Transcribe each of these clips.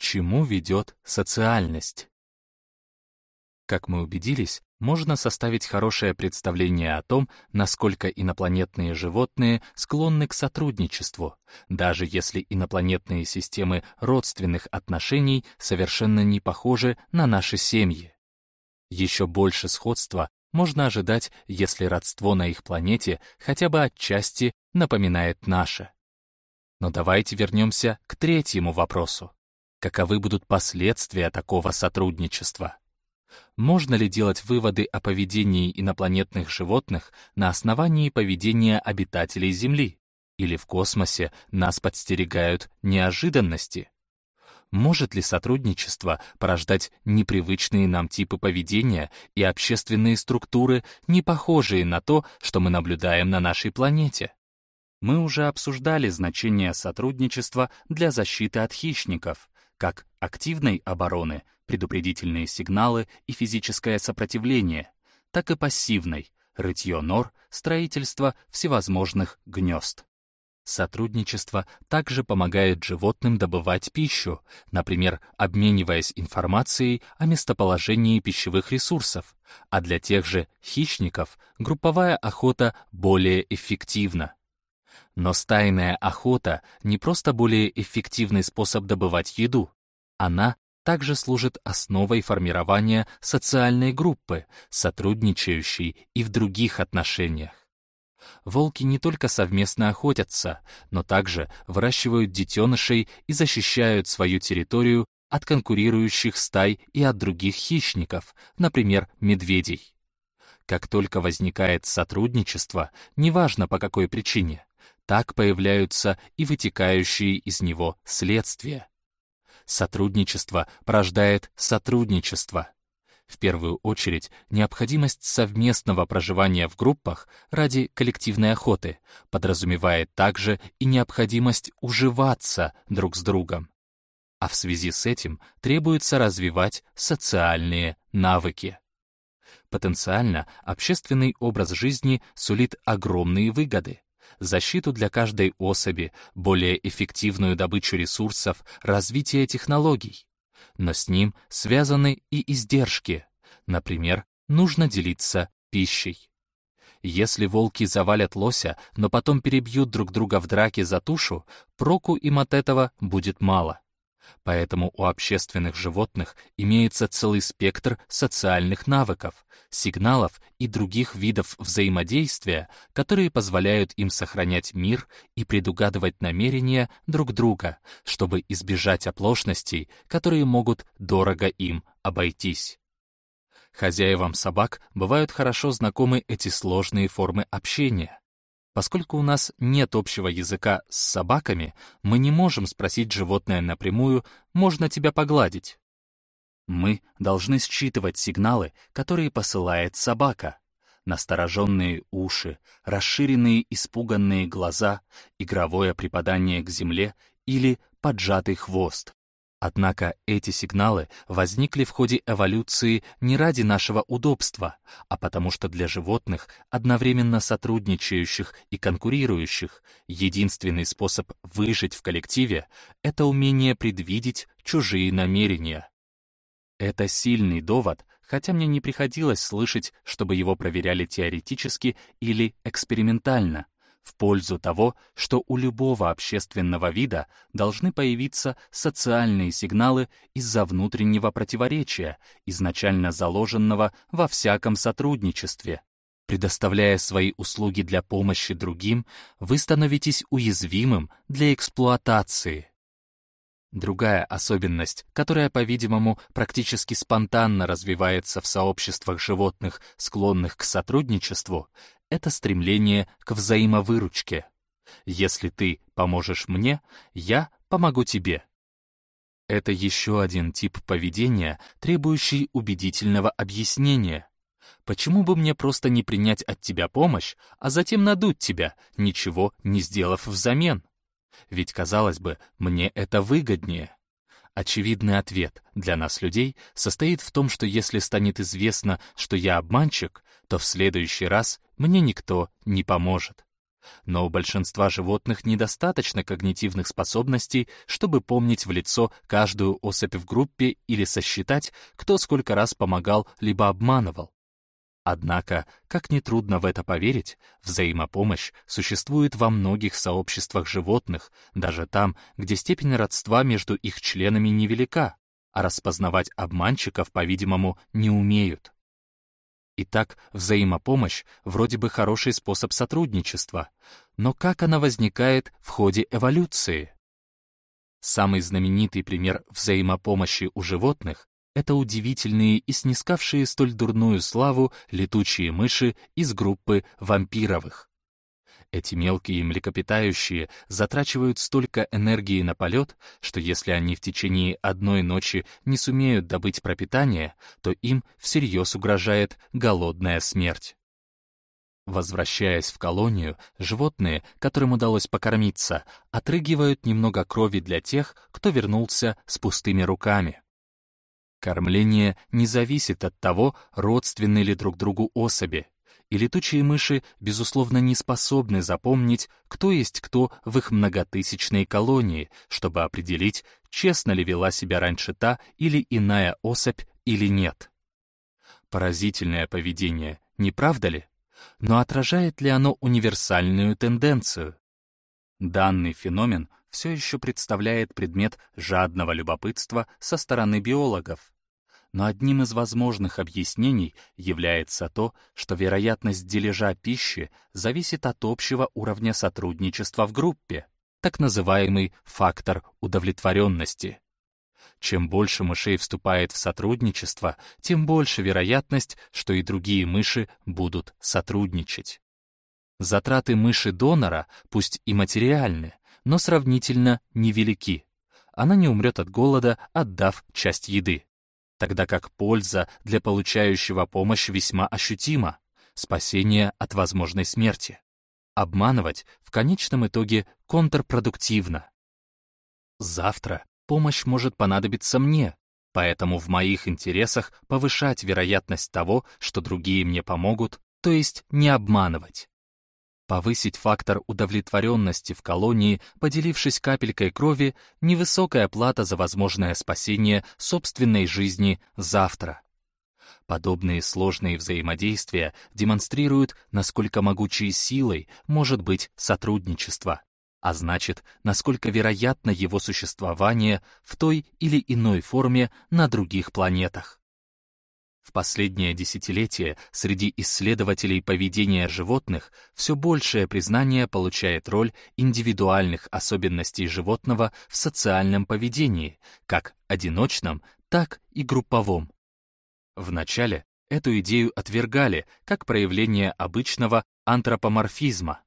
чему ведет социальность? Как мы убедились, можно составить хорошее представление о том, насколько инопланетные животные склонны к сотрудничеству, даже если инопланетные системы родственных отношений совершенно не похожи на наши семьи. Еще больше сходства можно ожидать, если родство на их планете хотя бы отчасти напоминает наше. Но давайте вернемся к третьему вопросу. Каковы будут последствия такого сотрудничества? Можно ли делать выводы о поведении инопланетных животных на основании поведения обитателей Земли? Или в космосе нас подстерегают неожиданности? Может ли сотрудничество порождать непривычные нам типы поведения и общественные структуры, не похожие на то, что мы наблюдаем на нашей планете? Мы уже обсуждали значение сотрудничества для защиты от хищников, как активной обороны, предупредительные сигналы и физическое сопротивление, так и пассивной, рытье нор, строительство всевозможных гнезд. Сотрудничество также помогает животным добывать пищу, например, обмениваясь информацией о местоположении пищевых ресурсов, а для тех же хищников групповая охота более эффективна. Но стайная охота не просто более эффективный способ добывать еду. Она также служит основой формирования социальной группы, сотрудничающей и в других отношениях. Волки не только совместно охотятся, но также выращивают детенышей и защищают свою территорию от конкурирующих стай и от других хищников, например, медведей. Как только возникает сотрудничество, неважно по какой причине, так появляются и вытекающие из него следствия. Сотрудничество порождает сотрудничество. В первую очередь, необходимость совместного проживания в группах ради коллективной охоты подразумевает также и необходимость уживаться друг с другом. А в связи с этим требуется развивать социальные навыки. Потенциально общественный образ жизни сулит огромные выгоды защиту для каждой особи, более эффективную добычу ресурсов, развитие технологий. Но с ним связаны и издержки. Например, нужно делиться пищей. Если волки завалят лося, но потом перебьют друг друга в драке за тушу, проку им от этого будет мало. Поэтому у общественных животных имеется целый спектр социальных навыков, сигналов и других видов взаимодействия, которые позволяют им сохранять мир и предугадывать намерения друг друга, чтобы избежать оплошностей, которые могут дорого им обойтись. Хозяевам собак бывают хорошо знакомы эти сложные формы общения. Поскольку у нас нет общего языка с собаками, мы не можем спросить животное напрямую «можно тебя погладить?». Мы должны считывать сигналы, которые посылает собака. Настороженные уши, расширенные испуганные глаза, игровое припадание к земле или поджатый хвост. Однако эти сигналы возникли в ходе эволюции не ради нашего удобства, а потому что для животных, одновременно сотрудничающих и конкурирующих, единственный способ выжить в коллективе — это умение предвидеть чужие намерения. Это сильный довод, хотя мне не приходилось слышать, чтобы его проверяли теоретически или экспериментально, в пользу того, что у любого общественного вида должны появиться социальные сигналы из-за внутреннего противоречия, изначально заложенного во всяком сотрудничестве. Предоставляя свои услуги для помощи другим, вы становитесь уязвимым для эксплуатации. Другая особенность, которая, по-видимому, практически спонтанно развивается в сообществах животных, склонных к сотрудничеству, это стремление к взаимовыручке. Если ты поможешь мне, я помогу тебе. Это еще один тип поведения, требующий убедительного объяснения. Почему бы мне просто не принять от тебя помощь, а затем надуть тебя, ничего не сделав взамен? Ведь, казалось бы, мне это выгоднее. Очевидный ответ для нас, людей, состоит в том, что если станет известно, что я обманщик, то в следующий раз мне никто не поможет. Но у большинства животных недостаточно когнитивных способностей, чтобы помнить в лицо каждую особь в группе или сосчитать, кто сколько раз помогал либо обманывал. Однако, как нетрудно в это поверить, взаимопомощь существует во многих сообществах животных, даже там, где степень родства между их членами невелика, а распознавать обманщиков, по-видимому, не умеют. Итак, взаимопомощь вроде бы хороший способ сотрудничества, но как она возникает в ходе эволюции? Самый знаменитый пример взаимопомощи у животных — это удивительные и снискавшие столь дурную славу летучие мыши из группы вампировых. Эти мелкие млекопитающие затрачивают столько энергии на полет, что если они в течение одной ночи не сумеют добыть пропитание, то им всерьез угрожает голодная смерть. Возвращаясь в колонию, животные, которым удалось покормиться, отрыгивают немного крови для тех, кто вернулся с пустыми руками. Кормление не зависит от того, родственны ли друг другу особи и летучие мыши, безусловно, не способны запомнить, кто есть кто в их многотысячной колонии, чтобы определить, честно ли вела себя раньше та или иная особь или нет. Поразительное поведение, не правда ли? Но отражает ли оно универсальную тенденцию? Данный феномен все еще представляет предмет жадного любопытства со стороны биологов, но одним из возможных объяснений является то, что вероятность дележа пищи зависит от общего уровня сотрудничества в группе, так называемый фактор удовлетворенности. Чем больше мышей вступает в сотрудничество, тем больше вероятность, что и другие мыши будут сотрудничать. Затраты мыши-донора, пусть и материальны, но сравнительно невелики. Она не умрет от голода, отдав часть еды тогда как польза для получающего помощь весьма ощутима — спасение от возможной смерти. Обманывать в конечном итоге контрпродуктивно. Завтра помощь может понадобиться мне, поэтому в моих интересах повышать вероятность того, что другие мне помогут, то есть не обманывать повысить фактор удовлетворенности в колонии, поделившись капелькой крови, невысокая плата за возможное спасение собственной жизни завтра. Подобные сложные взаимодействия демонстрируют, насколько могучей силой может быть сотрудничество, а значит, насколько вероятно его существование в той или иной форме на других планетах. В последнее десятилетие среди исследователей поведения животных все большее признание получает роль индивидуальных особенностей животного в социальном поведении, как одиночном, так и групповом. Вначале эту идею отвергали как проявление обычного антропоморфизма,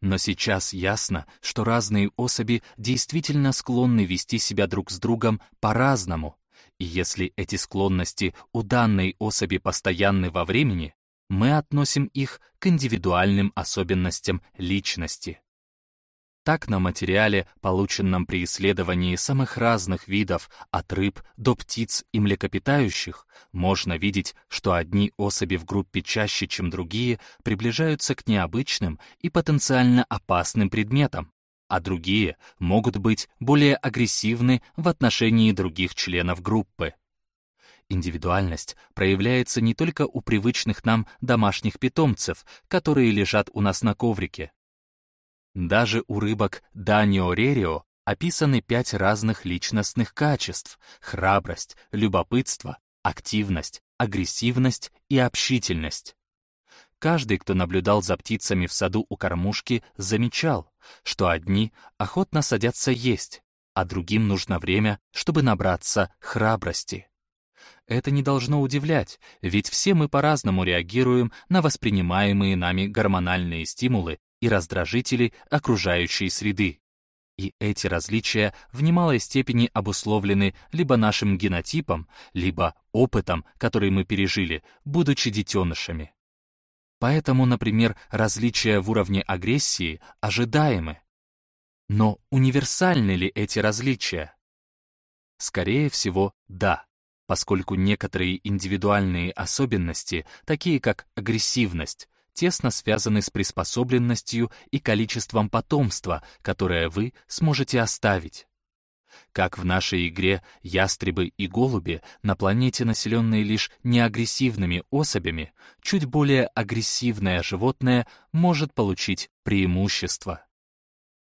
но сейчас ясно, что разные особи действительно склонны вести себя друг с другом по-разному, и если эти склонности у данной особи постоянны во времени, мы относим их к индивидуальным особенностям личности. Так на материале, полученном при исследовании самых разных видов, от рыб до птиц и млекопитающих, можно видеть, что одни особи в группе чаще, чем другие, приближаются к необычным и потенциально опасным предметам, а другие могут быть более агрессивны в отношении других членов группы. Индивидуальность проявляется не только у привычных нам домашних питомцев, которые лежат у нас на коврике. Даже у рыбок Данио Рерио описаны пять разных личностных качеств — храбрость, любопытство, активность, агрессивность и общительность. Каждый, кто наблюдал за птицами в саду у кормушки, замечал, что одни охотно садятся есть, а другим нужно время, чтобы набраться храбрости. Это не должно удивлять, ведь все мы по-разному реагируем на воспринимаемые нами гормональные стимулы и раздражители окружающей среды. И эти различия в немалой степени обусловлены либо нашим генотипом, либо опытом, который мы пережили, будучи детенышами. Поэтому, например, различия в уровне агрессии ожидаемы. Но универсальны ли эти различия? Скорее всего, да, поскольку некоторые индивидуальные особенности, такие как агрессивность, тесно связаны с приспособленностью и количеством потомства, которое вы сможете оставить. Как в нашей игре ястребы и голуби на планете, населенной лишь неагрессивными особями, чуть более агрессивное животное может получить преимущество.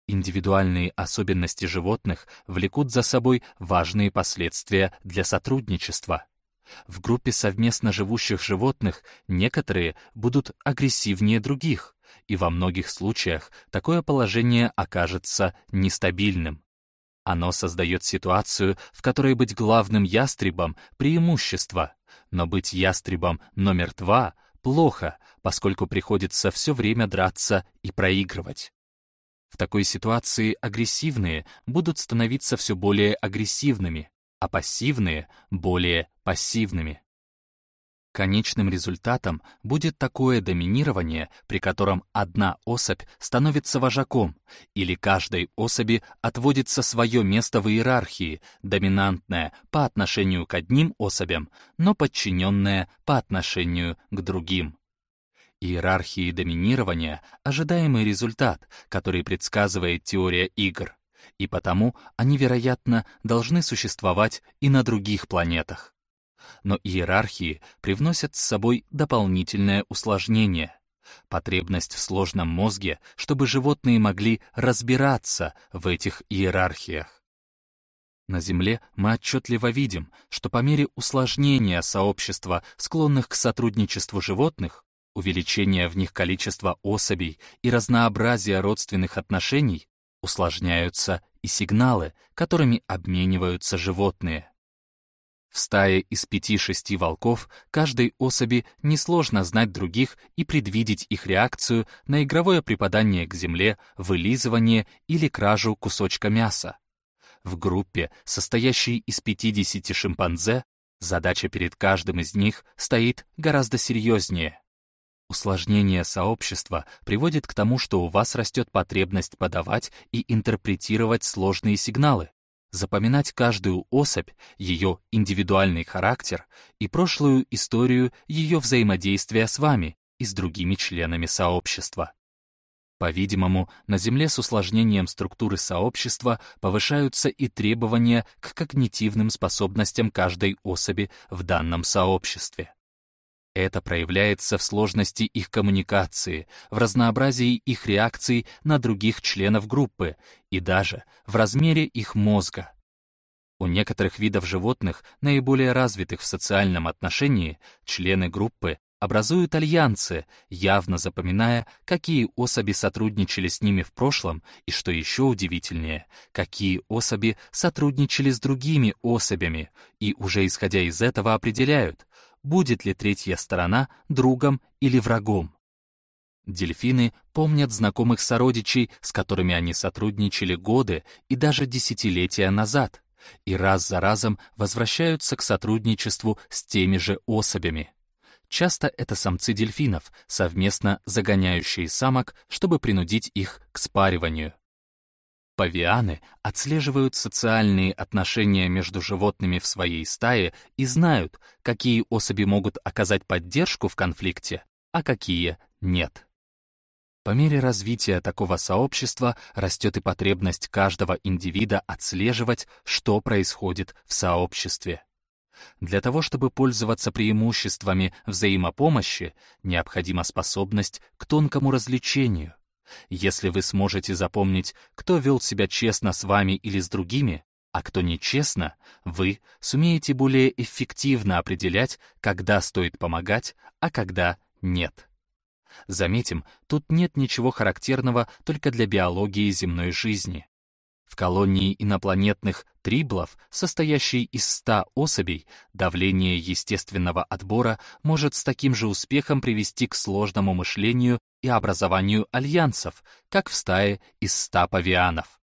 Индивидуальные особенности животных влекут за собой важные последствия для сотрудничества. В группе совместно живущих животных некоторые будут агрессивнее других, и во многих случаях такое положение окажется нестабильным. Оно создает ситуацию, в которой быть главным ястребом — преимущество, но быть ястребом номер два — плохо, поскольку приходится все время драться и проигрывать. В такой ситуации агрессивные будут становиться все более агрессивными, а пассивные — более пассивными. Конечным результатом будет такое доминирование, при котором одна особь становится вожаком, или каждой особи отводится свое место в иерархии, доминантное по отношению к одним особям, но подчиненное по отношению к другим. Иерархии доминирования — ожидаемый результат, который предсказывает теория игр, и потому они, вероятно, должны существовать и на других планетах но иерархии привносят с собой дополнительное усложнение. Потребность в сложном мозге, чтобы животные могли разбираться в этих иерархиях. На Земле мы отчетливо видим, что по мере усложнения сообщества, склонных к сотрудничеству животных, увеличения в них количества особей и разнообразия родственных отношений, усложняются и сигналы, которыми обмениваются животные. В стае из пяти-шести волков каждой особи несложно знать других и предвидеть их реакцию на игровое припадание к земле, вылизывание или кражу кусочка мяса. В группе, состоящей из 50 шимпанзе, задача перед каждым из них стоит гораздо серьезнее. Усложнение сообщества приводит к тому, что у вас растет потребность подавать и интерпретировать сложные сигналы, запоминать каждую особь, ее индивидуальный характер и прошлую историю ее взаимодействия с вами и с другими членами сообщества. По-видимому, на Земле с усложнением структуры сообщества повышаются и требования к когнитивным способностям каждой особи в данном сообществе. Это проявляется в сложности их коммуникации, в разнообразии их реакций на других членов группы и даже в размере их мозга. У некоторых видов животных, наиболее развитых в социальном отношении, члены группы образуют альянсы, явно запоминая, какие особи сотрудничали с ними в прошлом и, что еще удивительнее, какие особи сотрудничали с другими особями, и уже исходя из этого определяют, будет ли третья сторона другом или врагом. Дельфины помнят знакомых сородичей, с которыми они сотрудничали годы и даже десятилетия назад, и раз за разом возвращаются к сотрудничеству с теми же особями. Часто это самцы дельфинов, совместно загоняющие самок, чтобы принудить их к спариванию. Павианы отслеживают социальные отношения между животными в своей стае и знают, какие особи могут оказать поддержку в конфликте, а какие нет. По мере развития такого сообщества растет и потребность каждого индивида отслеживать, что происходит в сообществе. Для того, чтобы пользоваться преимуществами взаимопомощи, необходима способность к тонкому развлечению, если вы сможете запомнить, кто вел себя честно с вами или с другими, а кто нечестно, вы сумеете более эффективно определять, когда стоит помогать, а когда нет. Заметим, тут нет ничего характерного только для биологии земной жизни. В колонии инопланетных триблов, состоящей из 100 особей, давление естественного отбора может с таким же успехом привести к сложному мышлению и образованию альянсов, как в стае из 100 павианов.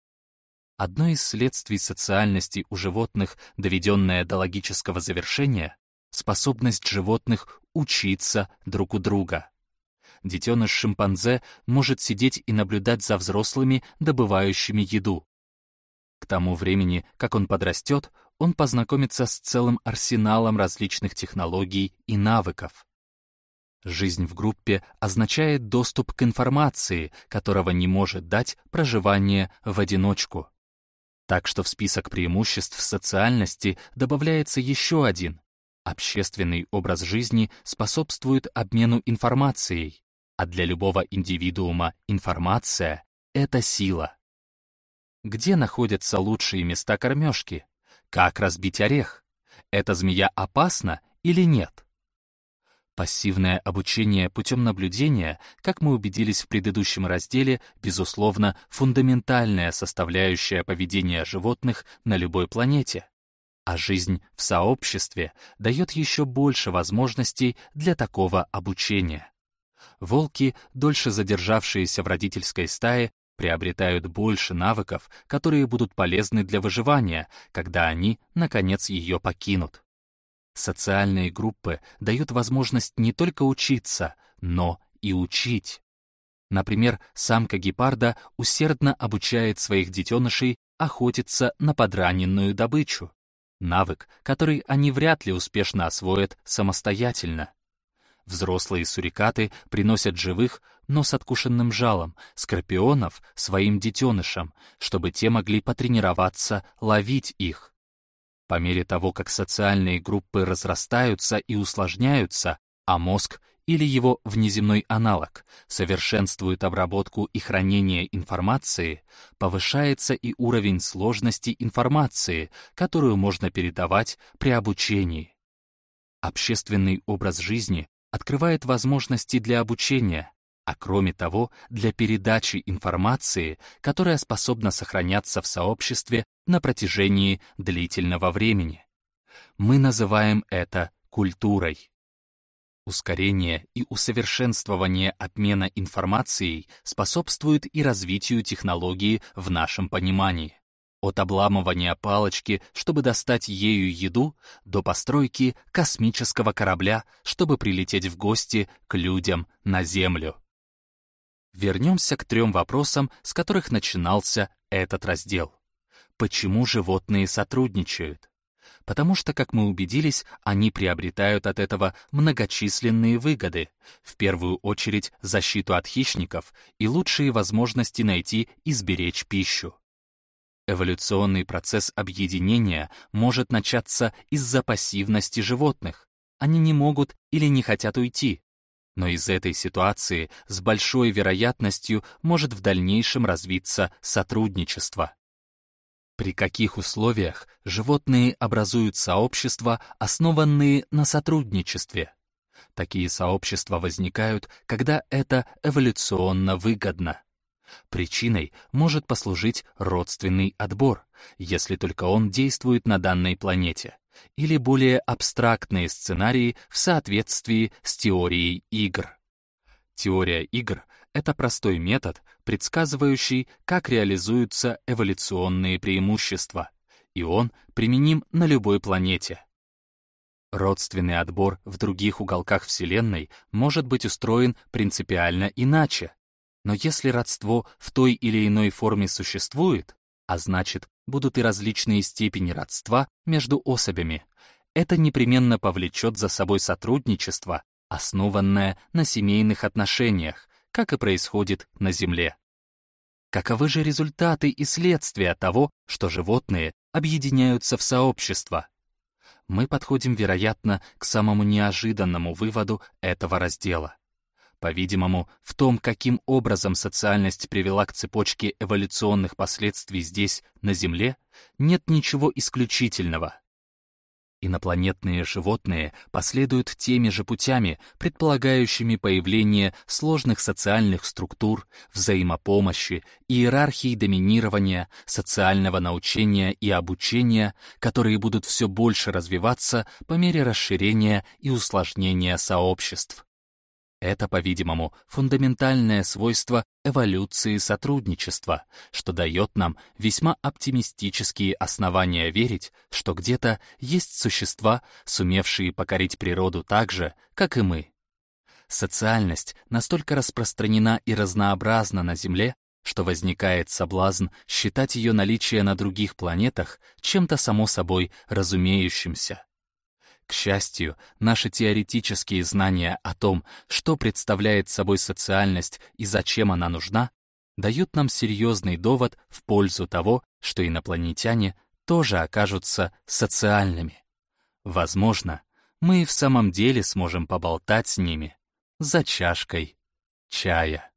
Одно из следствий социальности у животных, доведенное до логического завершения, способность животных учиться друг у друга. Детеныш шимпанзе может сидеть и наблюдать за взрослыми, добывающими еду. К тому времени, как он подрастет, он познакомится с целым арсеналом различных технологий и навыков. Жизнь в группе означает доступ к информации, которого не может дать проживание в одиночку. Так что в список преимуществ социальности добавляется еще один. Общественный образ жизни способствует обмену информацией, а для любого индивидуума информация — это сила. Где находятся лучшие места кормежки? Как разбить орех? Эта змея опасна или нет? Пассивное обучение путем наблюдения, как мы убедились в предыдущем разделе, безусловно, фундаментальная составляющая поведения животных на любой планете. А жизнь в сообществе дает еще больше возможностей для такого обучения. Волки, дольше задержавшиеся в родительской стае, приобретают больше навыков, которые будут полезны для выживания, когда они, наконец, ее покинут. Социальные группы дают возможность не только учиться, но и учить. Например, самка гепарда усердно обучает своих детенышей охотиться на подраненную добычу. Навык, который они вряд ли успешно освоят самостоятельно. Взрослые сурикаты приносят живых, но с откушенным жалом, скорпионов своим детенышам, чтобы те могли потренироваться ловить их. По мере того, как социальные группы разрастаются и усложняются, а мозг или его внеземной аналог совершенствует обработку и хранение информации, повышается и уровень сложности информации, которую можно передавать при обучении. Общественный образ жизни открывает возможности для обучения, а кроме того, для передачи информации, которая способна сохраняться в сообществе на протяжении длительного времени. Мы называем это культурой. Ускорение и усовершенствование обмена информацией способствует и развитию технологии в нашем понимании. От обламывания палочки, чтобы достать ею еду, до постройки космического корабля, чтобы прилететь в гости к людям на Землю. Вернемся к трем вопросам, с которых начинался этот раздел. Почему животные сотрудничают? Потому что, как мы убедились, они приобретают от этого многочисленные выгоды, в первую очередь защиту от хищников и лучшие возможности найти и сберечь пищу. Эволюционный процесс объединения может начаться из-за пассивности животных. Они не могут или не хотят уйти, но из этой ситуации с большой вероятностью может в дальнейшем развиться сотрудничество. При каких условиях животные образуют сообщества, основанные на сотрудничестве? Такие сообщества возникают, когда это эволюционно выгодно. Причиной может послужить родственный отбор, если только он действует на данной планете или более абстрактные сценарии в соответствии с теорией игр. Теория игр — это простой метод, предсказывающий, как реализуются эволюционные преимущества, и он применим на любой планете. Родственный отбор в других уголках Вселенной может быть устроен принципиально иначе, но если родство в той или иной форме существует, а значит, будут и различные степени родства между особями. Это непременно повлечет за собой сотрудничество, основанное на семейных отношениях, как и происходит на Земле. Каковы же результаты и следствия того, что животные объединяются в сообщества? Мы подходим, вероятно, к самому неожиданному выводу этого раздела. По-видимому, в том, каким образом социальность привела к цепочке эволюционных последствий здесь, на Земле, нет ничего исключительного. Инопланетные животные последуют теми же путями, предполагающими появление сложных социальных структур, взаимопомощи, иерархии доминирования, социального научения и обучения, которые будут все больше развиваться по мере расширения и усложнения сообществ. Это, по-видимому, фундаментальное свойство эволюции сотрудничества, что дает нам весьма оптимистические основания верить, что где-то есть существа, сумевшие покорить природу так же, как и мы. Социальность настолько распространена и разнообразна на Земле, что возникает соблазн считать ее наличие на других планетах чем-то само собой разумеющимся. К счастью, наши теоретические знания о том, что представляет собой социальность и зачем она нужна, дают нам серьезный довод в пользу того, что инопланетяне тоже окажутся социальными. Возможно, мы и в самом деле сможем поболтать с ними за чашкой чая.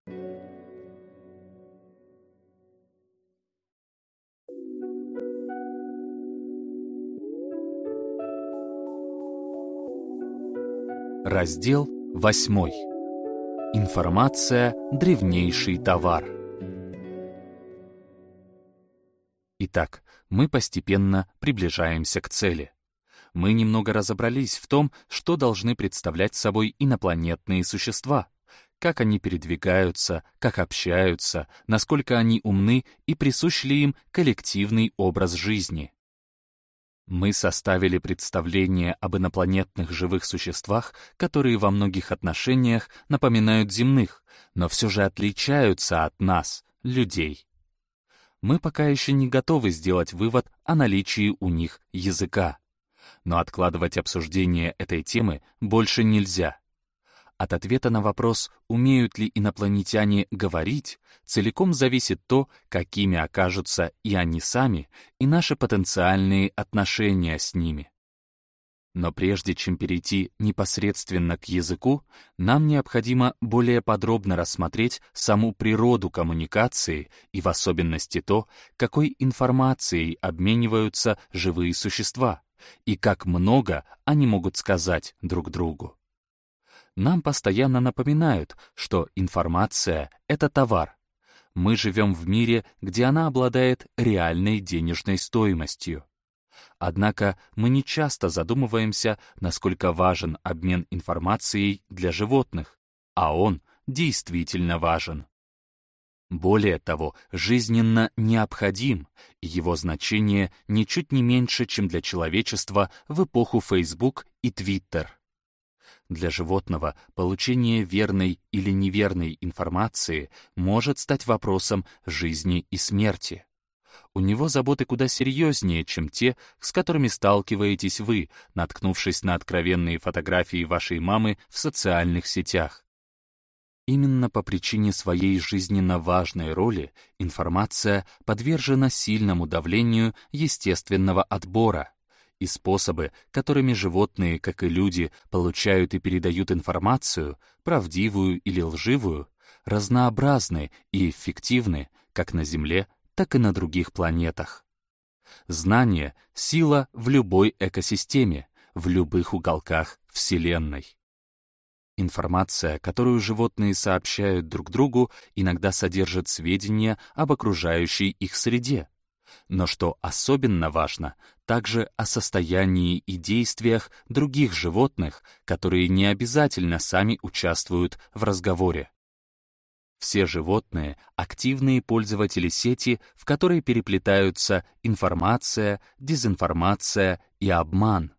Раздел 8. Информация – древнейший товар. Итак, мы постепенно приближаемся к цели. Мы немного разобрались в том, что должны представлять собой инопланетные существа, как они передвигаются, как общаются, насколько они умны и присущ ли им коллективный образ жизни. Мы составили представление об инопланетных живых существах, которые во многих отношениях напоминают земных, но все же отличаются от нас, людей. Мы пока еще не готовы сделать вывод о наличии у них языка. Но откладывать обсуждение этой темы больше нельзя. От ответа на вопрос, умеют ли инопланетяне говорить, целиком зависит то, какими окажутся и они сами, и наши потенциальные отношения с ними. Но прежде чем перейти непосредственно к языку, нам необходимо более подробно рассмотреть саму природу коммуникации и в особенности то, какой информацией обмениваются живые существа и как много они могут сказать друг другу нам постоянно напоминают, что информация — это товар. Мы живем в мире, где она обладает реальной денежной стоимостью. Однако мы не часто задумываемся, насколько важен обмен информацией для животных, а он действительно важен. Более того, жизненно необходим, и его значение ничуть не меньше, чем для человечества в эпоху Facebook и Twitter. Для животного получение верной или неверной информации может стать вопросом жизни и смерти. У него заботы куда серьезнее, чем те, с которыми сталкиваетесь вы, наткнувшись на откровенные фотографии вашей мамы в социальных сетях. Именно по причине своей жизненно важной роли информация подвержена сильному давлению естественного отбора и способы, которыми животные, как и люди, получают и передают информацию, правдивую или лживую, разнообразны и эффективны как на Земле, так и на других планетах. Знание — сила в любой экосистеме, в любых уголках Вселенной. Информация, которую животные сообщают друг другу, иногда содержит сведения об окружающей их среде, но что особенно важно, также о состоянии и действиях других животных, которые не обязательно сами участвуют в разговоре. Все животные — активные пользователи сети, в которой переплетаются информация, дезинформация и обман.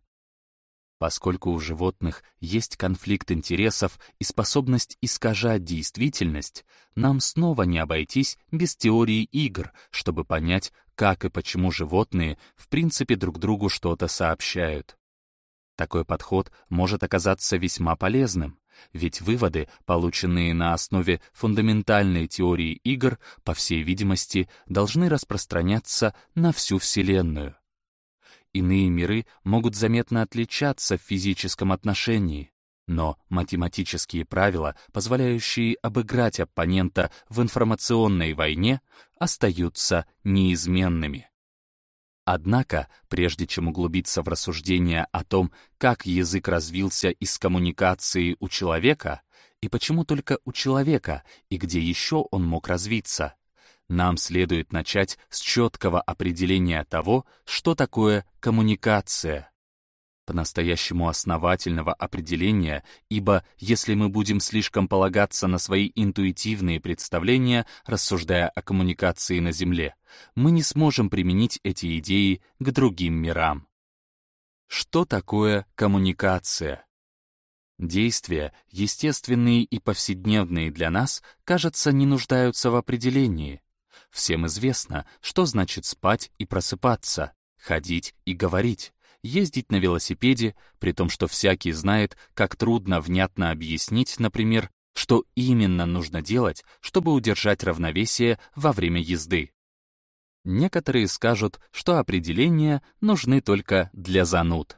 Поскольку у животных есть конфликт интересов и способность искажать действительность, нам снова не обойтись без теории игр, чтобы понять, как и почему животные в принципе друг другу что-то сообщают. Такой подход может оказаться весьма полезным, ведь выводы, полученные на основе фундаментальной теории игр, по всей видимости, должны распространяться на всю Вселенную. Иные миры могут заметно отличаться в физическом отношении, но математические правила, позволяющие обыграть оппонента в информационной войне, остаются неизменными. Однако, прежде чем углубиться в рассуждения о том, как язык развился из коммуникации у человека, и почему только у человека, и где еще он мог развиться, нам следует начать с четкого определения того, что такое коммуникация. По-настоящему основательного определения, ибо если мы будем слишком полагаться на свои интуитивные представления, рассуждая о коммуникации на Земле, мы не сможем применить эти идеи к другим мирам. Что такое коммуникация? Действия, естественные и повседневные для нас, кажется, не нуждаются в определении. Всем известно, что значит спать и просыпаться, ходить и говорить, ездить на велосипеде, при том, что всякий знает, как трудно внятно объяснить, например, что именно нужно делать, чтобы удержать равновесие во время езды. Некоторые скажут, что определения нужны только для зануд.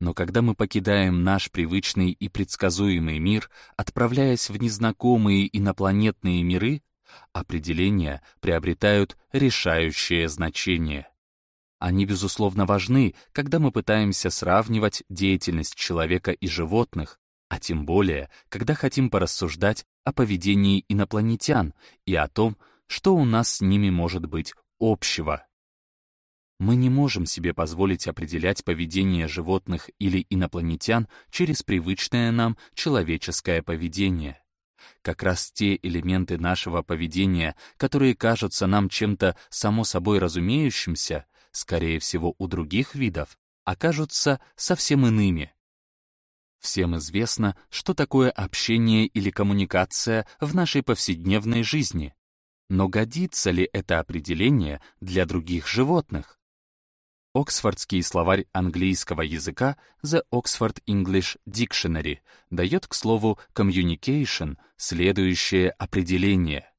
Но когда мы покидаем наш привычный и предсказуемый мир, отправляясь в незнакомые инопланетные миры, определения приобретают решающее значение. Они, безусловно, важны, когда мы пытаемся сравнивать деятельность человека и животных, а тем более, когда хотим порассуждать о поведении инопланетян и о том, что у нас с ними может быть общего. Мы не можем себе позволить определять поведение животных или инопланетян через привычное нам человеческое поведение. Как раз те элементы нашего поведения, которые кажутся нам чем-то само собой разумеющимся, скорее всего, у других видов, окажутся совсем иными. Всем известно, что такое общение или коммуникация в нашей повседневной жизни. Но годится ли это определение для других животных? Оксфордский словарь английского языка The Oxford English Dictionary дает, к слову, communication следующее определение.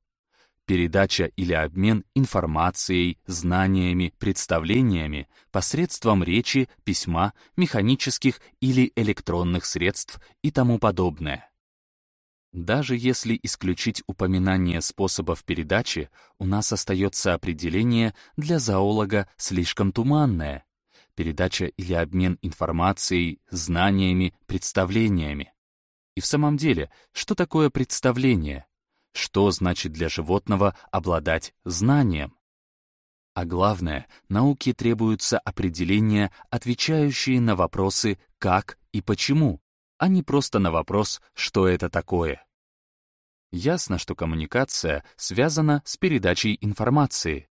Передача или обмен информацией, знаниями, представлениями посредством речи, письма, механических или электронных средств и тому подобное. Даже если исключить упоминание способов передачи, у нас остается определение для зоолога слишком туманное. Передача или обмен информацией, знаниями, представлениями. И в самом деле, что такое представление? Что значит для животного обладать знанием? А главное, науке требуются определения, отвечающие на вопросы «как» и «почему», а не просто на вопрос «что это такое?». Ясно, что коммуникация связана с передачей информации,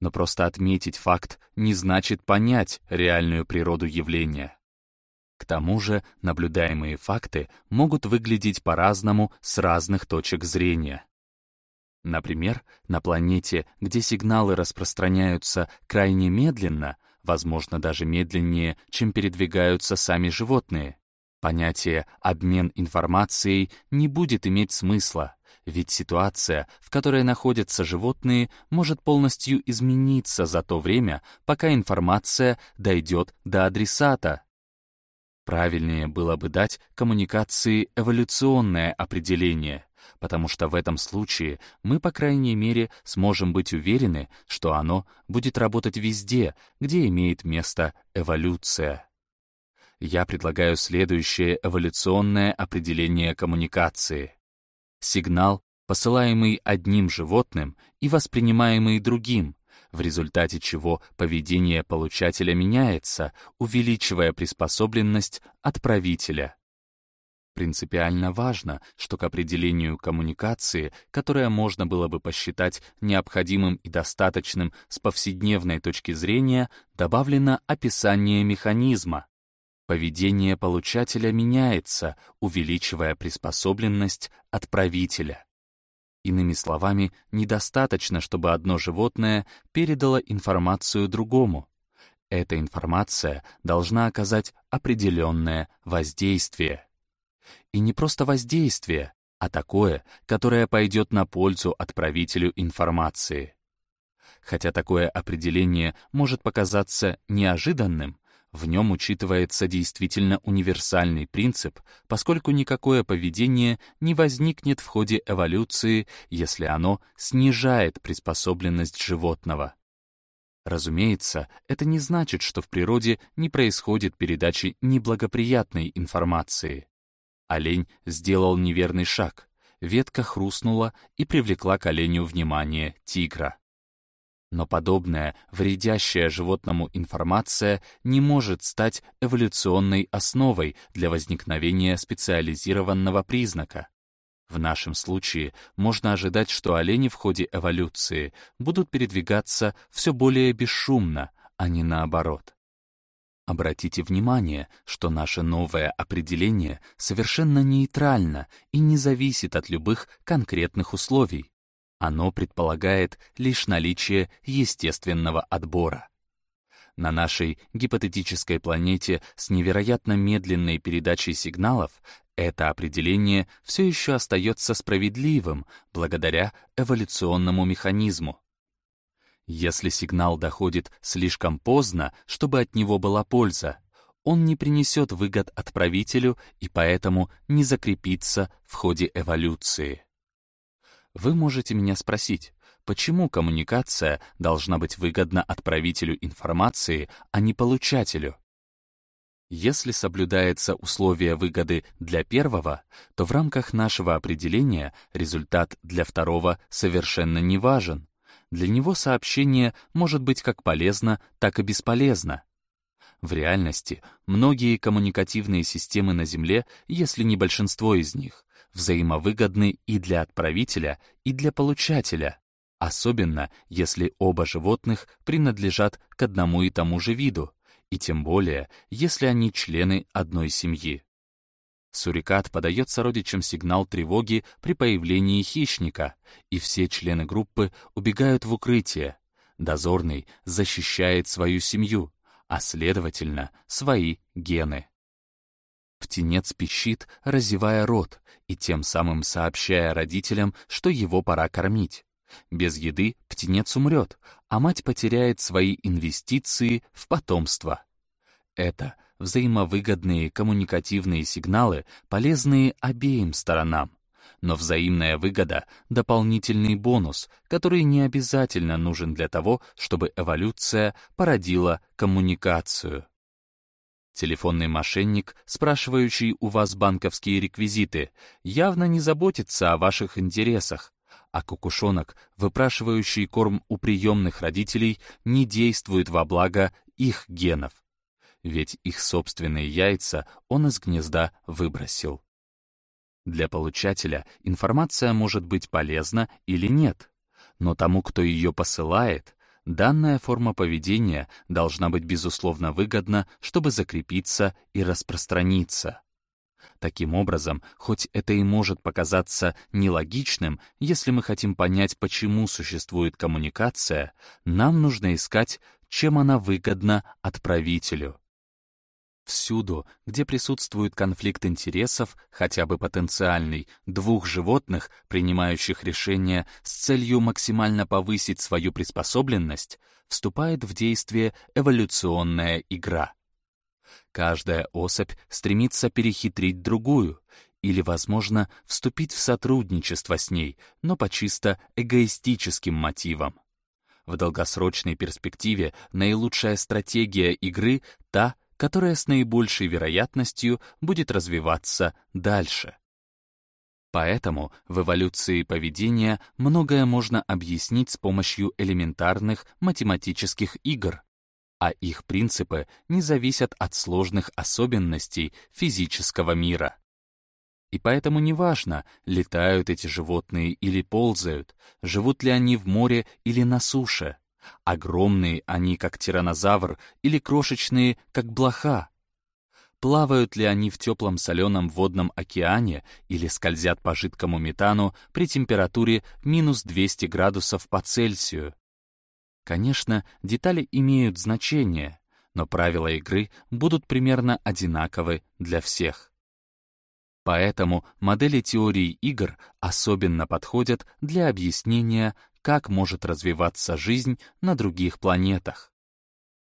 но просто отметить факт не значит понять реальную природу явления. К тому же наблюдаемые факты могут выглядеть по-разному с разных точек зрения. Например, на планете, где сигналы распространяются крайне медленно, возможно, даже медленнее, чем передвигаются сами животные, Понятие «обмен информацией» не будет иметь смысла, ведь ситуация, в которой находятся животные, может полностью измениться за то время, пока информация дойдет до адресата. Правильнее было бы дать коммуникации эволюционное определение, потому что в этом случае мы, по крайней мере, сможем быть уверены, что оно будет работать везде, где имеет место эволюция я предлагаю следующее эволюционное определение коммуникации. Сигнал, посылаемый одним животным и воспринимаемый другим, в результате чего поведение получателя меняется, увеличивая приспособленность отправителя. Принципиально важно, что к определению коммуникации, которое можно было бы посчитать необходимым и достаточным с повседневной точки зрения, добавлено описание механизма, Поведение получателя меняется, увеличивая приспособленность отправителя. Иными словами, недостаточно, чтобы одно животное передало информацию другому. Эта информация должна оказать определенное воздействие. И не просто воздействие, а такое, которое пойдет на пользу отправителю информации. Хотя такое определение может показаться неожиданным, в нем учитывается действительно универсальный принцип, поскольку никакое поведение не возникнет в ходе эволюции, если оно снижает приспособленность животного. Разумеется, это не значит, что в природе не происходит передачи неблагоприятной информации. Олень сделал неверный шаг, ветка хрустнула и привлекла к оленю внимание тигра. Но подобная, вредящая животному информация не может стать эволюционной основой для возникновения специализированного признака. В нашем случае можно ожидать, что олени в ходе эволюции будут передвигаться все более бесшумно, а не наоборот. Обратите внимание, что наше новое определение совершенно нейтрально и не зависит от любых конкретных условий. Оно предполагает лишь наличие естественного отбора. На нашей гипотетической планете с невероятно медленной передачей сигналов это определение все еще остается справедливым благодаря эволюционному механизму. Если сигнал доходит слишком поздно, чтобы от него была польза, он не принесет выгод отправителю и поэтому не закрепится в ходе эволюции. Вы можете меня спросить, почему коммуникация должна быть выгодна отправителю информации, а не получателю? Если соблюдается условие выгоды для первого, то в рамках нашего определения результат для второго совершенно не важен. Для него сообщение может быть как полезно, так и бесполезно. В реальности многие коммуникативные системы на Земле, если не большинство из них, взаимовыгодны и для отправителя, и для получателя, особенно если оба животных принадлежат к одному и тому же виду, и тем более, если они члены одной семьи. Сурикат подает сородичам сигнал тревоги при появлении хищника, и все члены группы убегают в укрытие. Дозорный защищает свою семью, а следовательно, свои гены. Птенец пищит, разевая рот, и тем самым сообщая родителям, что его пора кормить. Без еды птенец умрет, а мать потеряет свои инвестиции в потомство. Это взаимовыгодные коммуникативные сигналы, полезные обеим сторонам. Но взаимная выгода — дополнительный бонус, который не обязательно нужен для того, чтобы эволюция породила коммуникацию. Телефонный мошенник, спрашивающий у вас банковские реквизиты, явно не заботится о ваших интересах, а кукушонок, выпрашивающий корм у приемных родителей, не действует во благо их генов. Ведь их собственные яйца он из гнезда выбросил. Для получателя информация может быть полезна или нет, но тому, кто ее посылает, данная форма поведения должна быть безусловно выгодна, чтобы закрепиться и распространиться. Таким образом, хоть это и может показаться нелогичным, если мы хотим понять, почему существует коммуникация, нам нужно искать, чем она выгодна отправителю. Всюду, где присутствует конфликт интересов, хотя бы потенциальный, двух животных, принимающих решения с целью максимально повысить свою приспособленность, вступает в действие эволюционная игра. Каждая особь стремится перехитрить другую или, возможно, вступить в сотрудничество с ней, но по чисто эгоистическим мотивам. В долгосрочной перспективе наилучшая стратегия игры — та, которая с наибольшей вероятностью будет развиваться дальше. Поэтому в эволюции поведения многое можно объяснить с помощью элементарных математических игр, а их принципы не зависят от сложных особенностей физического мира. И поэтому неважно, летают эти животные или ползают, живут ли они в море или на суше, Огромные они, как тиранозавр, или крошечные, как блоха. Плавают ли они в теплом соленом водном океане или скользят по жидкому метану при температуре минус 200 градусов по Цельсию? Конечно, детали имеют значение, но правила игры будут примерно одинаковы для всех. Поэтому модели теории игр особенно подходят для объяснения как может развиваться жизнь на других планетах.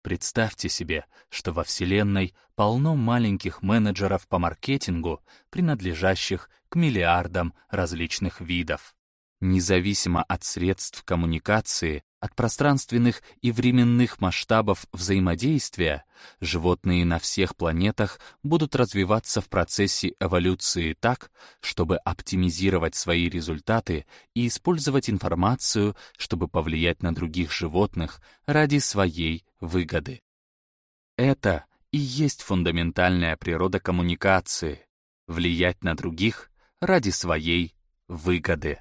Представьте себе, что во Вселенной полно маленьких менеджеров по маркетингу, принадлежащих к миллиардам различных видов. Независимо от средств коммуникации, от пространственных и временных масштабов взаимодействия, животные на всех планетах будут развиваться в процессе эволюции так, чтобы оптимизировать свои результаты и использовать информацию, чтобы повлиять на других животных ради своей выгоды. Это и есть фундаментальная природа коммуникации — влиять на других ради своей выгоды.